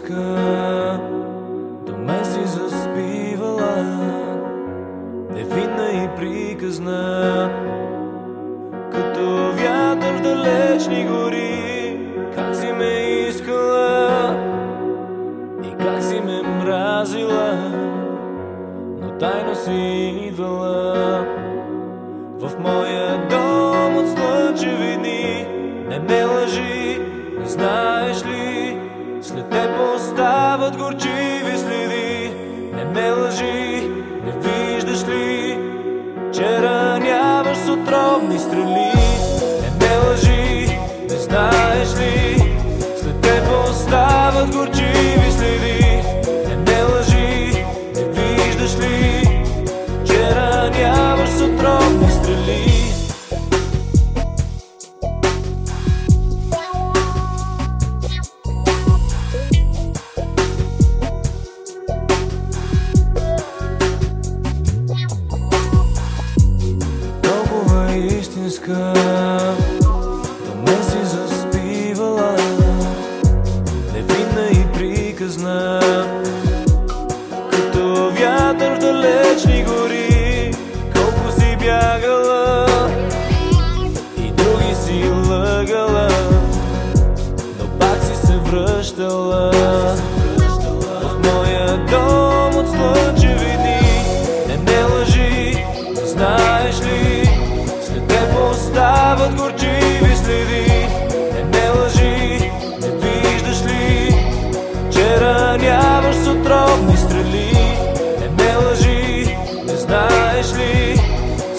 иска До мен си заспивала Невинна и приказна. Като вятър далечни гори Как си ме искала И как си ме мразила Но тайно си идвала. В моя дом от слънчеви дни Не ме лъжи, не знаеш ли след теб остават горчиви следи. Не ме лъжи, не виждаш ли Че раняваш с отровни стрели истинска Да си заспивала. Невинна и приказна. Като вятър далечни гори Колко си бягала. И други си лъгала. Но пак си се връщала. В моя дом Че раняваш с отровни стрели. Не ме лъжи, не знаеш ли?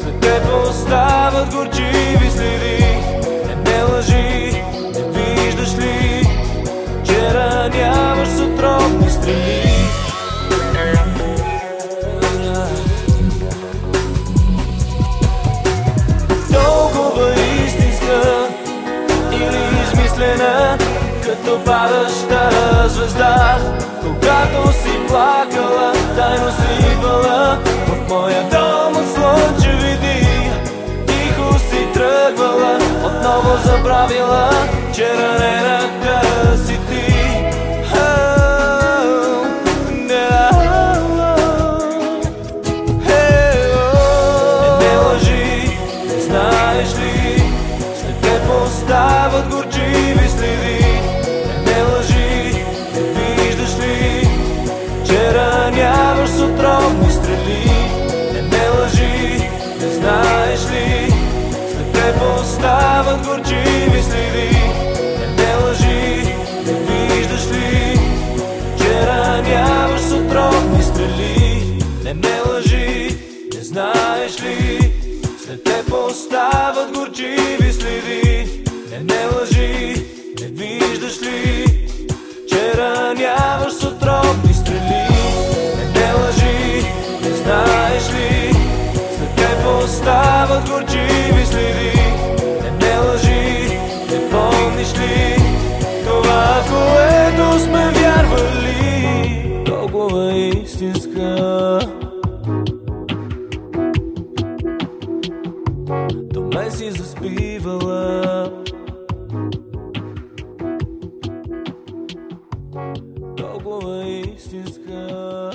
След теб остават горчиви следи. Не ме лъжи, не виждаш ли? Че раняваш с отровни стрели. Толкова истинска или измислена, като падаща звезда. Когато си плакала, тайно си идвала в моя дом от слънчеви дни. Тихо си тръгвала, отново забравила, че ранената си ти. Ме лъжи, знаеш ли След теб остават горчиви не знаеш ли След теб остават горчиви следи Не ме лъжи, не виждаш ли Че раняваш с отровни стрели? Не ме лъжи, не знаеш ли След теб остават До мен си заспивала. Толкова истинска.